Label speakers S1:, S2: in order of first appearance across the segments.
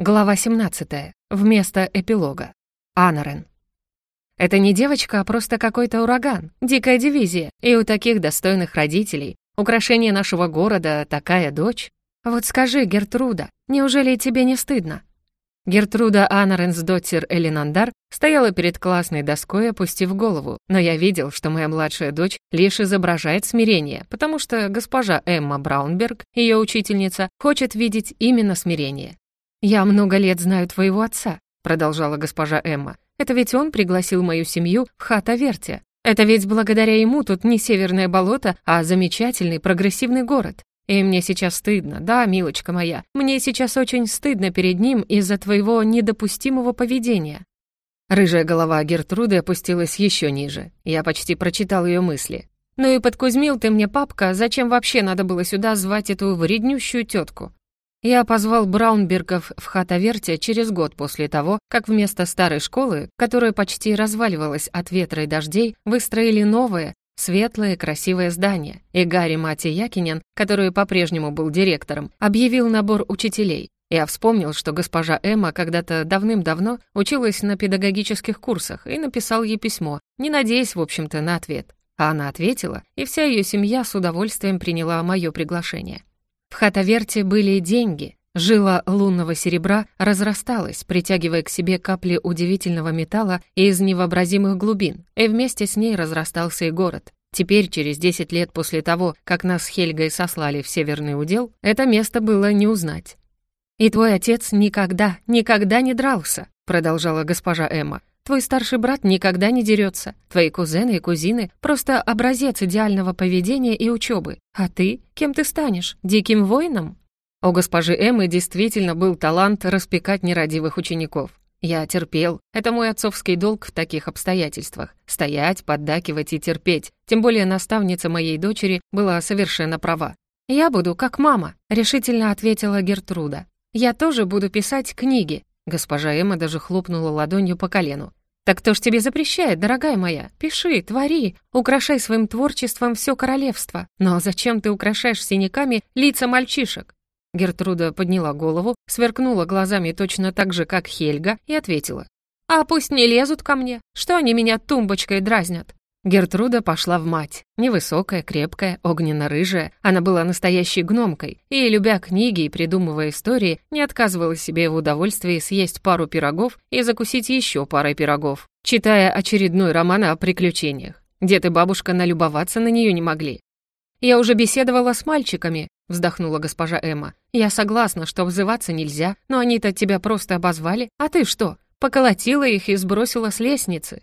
S1: Глава 17. Вместо эпилога. Анарен. Это не девочка, а просто какой-то ураган, дикая дивизия, и у таких достойных родителей, украшение нашего города, такая дочь. Вот скажи, Гертруда, неужели тебе не стыдно? Гертруда Анаренсдоттер Элинандар стояла перед классной доской, опустив голову, но я видел, что моя младшая дочь лишь изображает смирение, потому что госпожа Эмма Браунберг, ее учительница, хочет видеть именно смирение. «Я много лет знаю твоего отца», — продолжала госпожа Эмма. «Это ведь он пригласил мою семью в Хата-Верте. Это ведь благодаря ему тут не северное болото, а замечательный прогрессивный город. И мне сейчас стыдно, да, милочка моя, мне сейчас очень стыдно перед ним из-за твоего недопустимого поведения». Рыжая голова Гертруды опустилась еще ниже. Я почти прочитал ее мысли. «Ну и подкузмил ты мне, папка, зачем вообще надо было сюда звать эту вреднющую тетку? Я позвал Браунбергов в Хатаверте через год после того, как вместо старой школы, которая почти разваливалась от ветра и дождей, выстроили новое, светлое красивое здание, и Гарри Мати Якинен, который по-прежнему был директором, объявил набор учителей. Я вспомнил, что госпожа Эмма когда-то давным-давно училась на педагогических курсах и написал ей письмо, не надеясь, в общем-то, на ответ. А она ответила, и вся ее семья с удовольствием приняла мое приглашение. В Хатаверте были деньги. Жила лунного серебра разрасталась, притягивая к себе капли удивительного металла из невообразимых глубин, и вместе с ней разрастался и город. Теперь, через 10 лет после того, как нас с Хельгой сослали в Северный удел, это место было не узнать. «И твой отец никогда, никогда не дрался», — продолжала госпожа Эмма. Твой старший брат никогда не дерется. Твои кузены и кузины — просто образец идеального поведения и учебы. А ты? Кем ты станешь? Диким воином?» У госпожи Эммы действительно был талант распекать нерадивых учеников. Я терпел. Это мой отцовский долг в таких обстоятельствах. Стоять, поддакивать и терпеть. Тем более наставница моей дочери была совершенно права. «Я буду как мама», — решительно ответила Гертруда. «Я тоже буду писать книги». Госпожа Эмма даже хлопнула ладонью по колену. «Так кто ж тебе запрещает, дорогая моя? Пиши, твори, украшай своим творчеством все королевство. Но зачем ты украшаешь синяками лица мальчишек?» Гертруда подняла голову, сверкнула глазами точно так же, как Хельга, и ответила. «А пусть не лезут ко мне, что они меня тумбочкой дразнят?» Гертруда пошла в мать. Невысокая, крепкая, огненно-рыжая. Она была настоящей гномкой. И, любя книги и придумывая истории, не отказывала себе в удовольствии съесть пару пирогов и закусить еще парой пирогов, читая очередной роман о приключениях. Дед и бабушка налюбоваться на нее не могли. «Я уже беседовала с мальчиками», — вздохнула госпожа Эмма. «Я согласна, что взываться нельзя, но они-то тебя просто обозвали. А ты что, поколотила их и сбросила с лестницы?»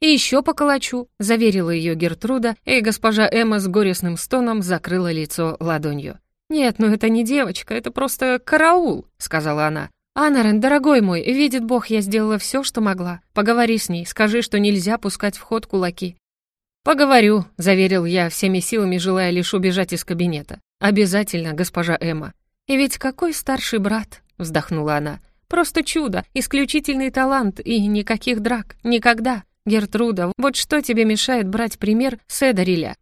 S1: «И еще поколочу», — заверила ее Гертруда, и госпожа Эмма с горестным стоном закрыла лицо ладонью. «Нет, ну это не девочка, это просто караул», — сказала она. «Анарен, дорогой мой, видит Бог, я сделала все, что могла. Поговори с ней, скажи, что нельзя пускать в ход кулаки». «Поговорю», — заверил я, всеми силами желая лишь убежать из кабинета. «Обязательно, госпожа Эмма». «И ведь какой старший брат», — вздохнула она. «Просто чудо, исключительный талант и никаких драк, никогда». «Гертруда, вот что тебе мешает брать пример с Эдариля?»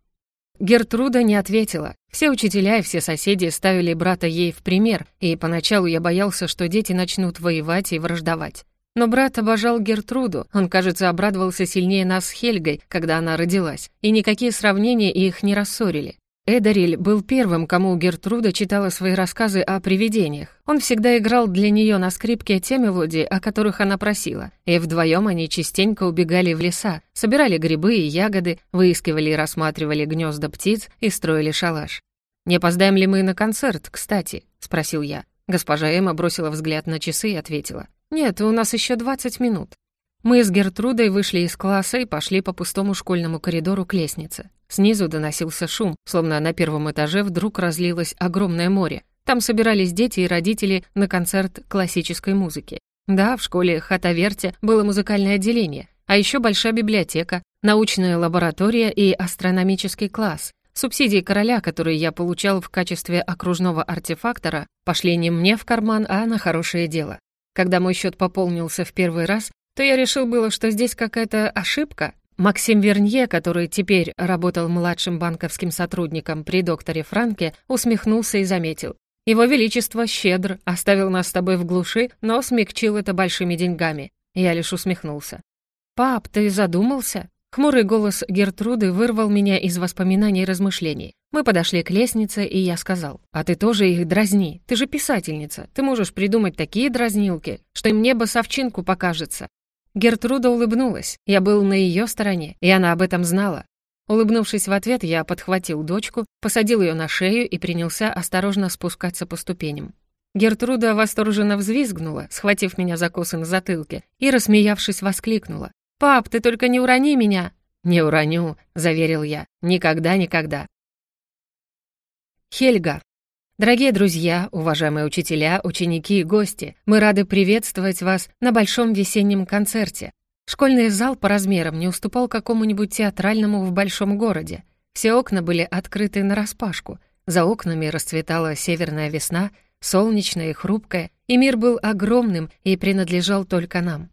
S1: Гертруда не ответила. Все учителя и все соседи ставили брата ей в пример, и поначалу я боялся, что дети начнут воевать и враждовать. Но брат обожал Гертруду, он, кажется, обрадовался сильнее нас с Хельгой, когда она родилась, и никакие сравнения их не рассорили. Эдариль был первым, кому Гертруда читала свои рассказы о привидениях. Он всегда играл для нее на скрипке те мелодии, о которых она просила, и вдвоем они частенько убегали в леса, собирали грибы и ягоды, выискивали и рассматривали гнезда птиц и строили шалаш. «Не опоздаем ли мы на концерт, кстати?» — спросил я. Госпожа Эмма бросила взгляд на часы и ответила. «Нет, у нас еще 20 минут». Мы с Гертрудой вышли из класса и пошли по пустому школьному коридору к лестнице. Снизу доносился шум, словно на первом этаже вдруг разлилось огромное море. Там собирались дети и родители на концерт классической музыки. Да, в школе Хатаверте было музыкальное отделение, а еще большая библиотека, научная лаборатория и астрономический класс. Субсидии короля, которые я получал в качестве окружного артефактора, пошли не мне в карман, а на хорошее дело. Когда мой счет пополнился в первый раз, то я решил было, что здесь какая-то ошибка, Максим Вернье, который теперь работал младшим банковским сотрудником при докторе Франке, усмехнулся и заметил. Его Величество щедр, оставил нас с тобой в глуши, но смягчил это большими деньгами. Я лишь усмехнулся. «Пап, ты задумался?» Хмурый голос Гертруды вырвал меня из воспоминаний и размышлений. Мы подошли к лестнице, и я сказал, «А ты тоже их дразни, ты же писательница, ты можешь придумать такие дразнилки, что им небо совчинку покажется». Гертруда улыбнулась, я был на ее стороне, и она об этом знала. Улыбнувшись в ответ, я подхватил дочку, посадил ее на шею и принялся осторожно спускаться по ступеням. Гертруда восторженно взвизгнула, схватив меня за косы на затылке, и, рассмеявшись, воскликнула. «Пап, ты только не урони меня!» «Не уроню», — заверил я. «Никогда-никогда». Хельга. Дорогие друзья, уважаемые учителя, ученики и гости, мы рады приветствовать вас на большом весеннем концерте. Школьный зал по размерам не уступал какому-нибудь театральному в большом городе. Все окна были открыты нараспашку. За окнами расцветала северная весна, солнечная и хрупкая, и мир был огромным и принадлежал только нам.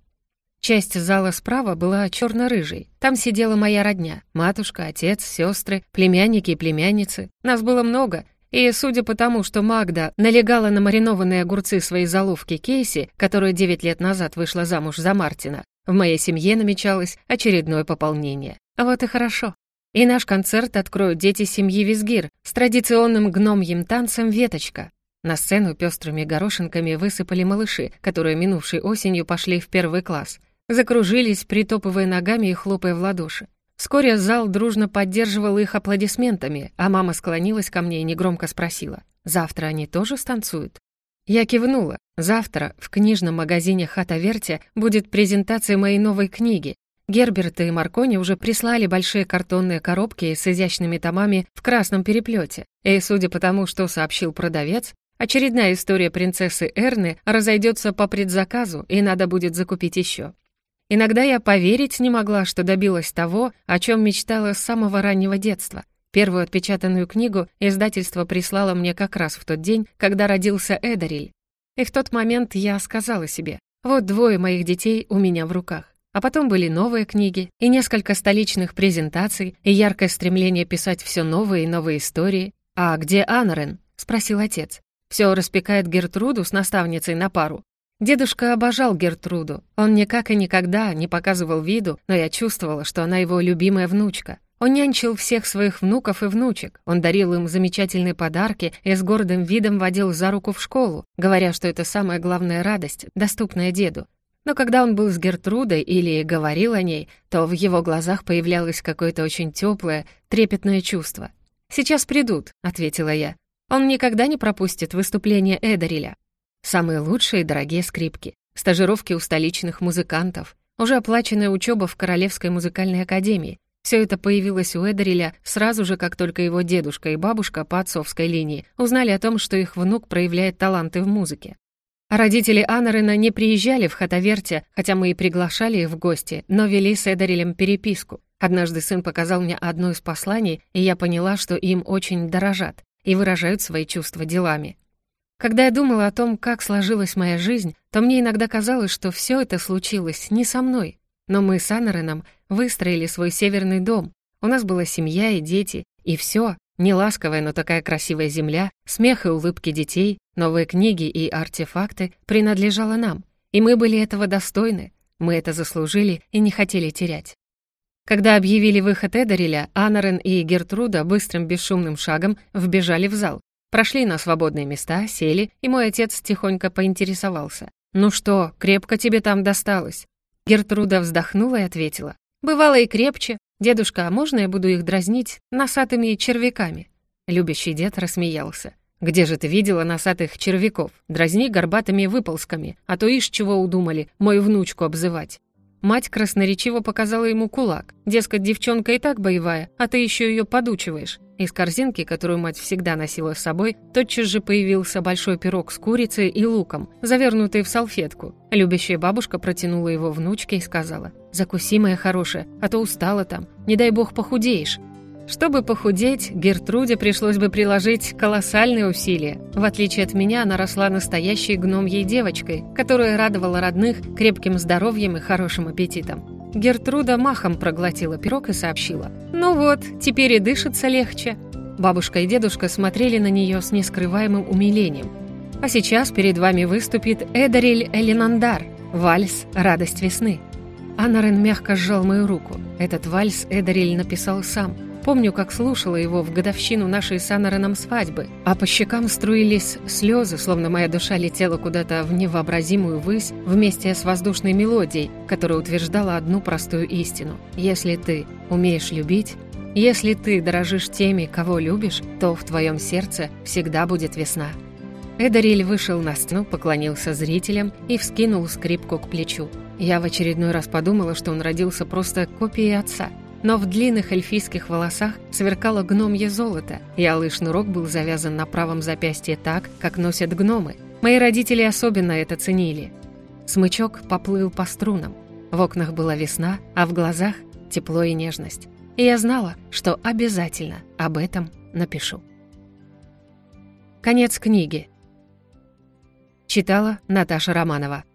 S1: Часть зала справа была черно-рыжей. Там сидела моя родня. Матушка, отец, сестры, племянники и племянницы. Нас было много. И судя по тому, что Магда налегала на маринованные огурцы своей заловки Кейси, которая 9 лет назад вышла замуж за Мартина, в моей семье намечалось очередное пополнение. Вот и хорошо. И наш концерт откроют дети семьи Визгир с традиционным гномьим танцем «Веточка». На сцену пестрыми горошинками высыпали малыши, которые минувшей осенью пошли в первый класс — закружились, притопывая ногами и хлопая в ладоши. Вскоре зал дружно поддерживал их аплодисментами, а мама склонилась ко мне и негромко спросила, «Завтра они тоже станцуют?» Я кивнула. Завтра в книжном магазине «Хата Верти» будет презентация моей новой книги. Герберт и Маркони уже прислали большие картонные коробки с изящными томами в красном переплете. И, судя по тому, что сообщил продавец, очередная история принцессы Эрны разойдется по предзаказу, и надо будет закупить еще. Иногда я поверить не могла, что добилась того, о чем мечтала с самого раннего детства. Первую отпечатанную книгу издательство прислало мне как раз в тот день, когда родился Эдариль. И в тот момент я сказала себе, вот двое моих детей у меня в руках. А потом были новые книги, и несколько столичных презентаций, и яркое стремление писать все новые и новые истории. «А где Анарен?» — спросил отец. «Все распекает Гертруду с наставницей на пару. Дедушка обожал Гертруду. Он никак и никогда не показывал виду, но я чувствовала, что она его любимая внучка. Он нянчил всех своих внуков и внучек. Он дарил им замечательные подарки и с гордым видом водил за руку в школу, говоря, что это самая главная радость, доступная деду. Но когда он был с Гертрудой или говорил о ней, то в его глазах появлялось какое-то очень теплое, трепетное чувство. «Сейчас придут», — ответила я. «Он никогда не пропустит выступление Эдариля. Самые лучшие дорогие скрипки, стажировки у столичных музыкантов, уже оплаченная учеба в Королевской музыкальной академии. Все это появилось у Эдериля сразу же, как только его дедушка и бабушка по отцовской линии узнали о том, что их внук проявляет таланты в музыке. Родители Анарена не приезжали в Хатаверте, хотя мы и приглашали их в гости, но вели с Эдерилем переписку. Однажды сын показал мне одно из посланий, и я поняла, что им очень дорожат и выражают свои чувства делами. Когда я думала о том, как сложилась моя жизнь, то мне иногда казалось, что все это случилось не со мной. Но мы с Аннереном выстроили свой северный дом. У нас была семья и дети, и все. Не ласковая, но такая красивая земля, смех и улыбки детей, новые книги и артефакты принадлежало нам. И мы были этого достойны. Мы это заслужили и не хотели терять. Когда объявили выход Эдариля, Анарен и Гертруда быстрым бесшумным шагом вбежали в зал. Прошли на свободные места, сели, и мой отец тихонько поинтересовался. «Ну что, крепко тебе там досталось?» Гертруда вздохнула и ответила. «Бывало и крепче. Дедушка, а можно я буду их дразнить носатыми червяками?» Любящий дед рассмеялся. «Где же ты видела носатых червяков? Дразни горбатыми выползками, а то ишь чего удумали, мою внучку обзывать». Мать красноречиво показала ему кулак. Дескать, девчонка и так боевая, а ты еще ее подучиваешь. Из корзинки, которую мать всегда носила с собой, тотчас же появился большой пирог с курицей и луком, завернутый в салфетку. Любящая бабушка протянула его внучке и сказала, «Закуси, моя хорошая, а то устала там, не дай бог похудеешь». Чтобы похудеть, Гертруде пришлось бы приложить колоссальные усилия. В отличие от меня, она росла настоящей гномьей девочкой, которая радовала родных крепким здоровьем и хорошим аппетитом. Гертруда махом проглотила пирог и сообщила. «Ну вот, теперь и дышится легче». Бабушка и дедушка смотрели на нее с нескрываемым умилением. А сейчас перед вами выступит Эдариль Элинандар, вальс «Радость весны». Анарен мягко сжал мою руку. Этот вальс Эдариль написал сам. Помню, как слушала его в годовщину нашей с Анареном свадьбы, а по щекам струились слезы, словно моя душа летела куда-то в невообразимую высь вместе с воздушной мелодией, которая утверждала одну простую истину. Если ты умеешь любить, если ты дорожишь теми, кого любишь, то в твоем сердце всегда будет весна. Эдариль вышел на сцену, поклонился зрителям и вскинул скрипку к плечу. Я в очередной раз подумала, что он родился просто копией отца. Но в длинных эльфийских волосах сверкало гномье золото, и алый шнурок был завязан на правом запястье так, как носят гномы. Мои родители особенно это ценили. Смычок поплыл по струнам. В окнах была весна, а в глазах — тепло и нежность. И я знала, что обязательно об этом напишу. Конец книги. Читала Наташа Романова.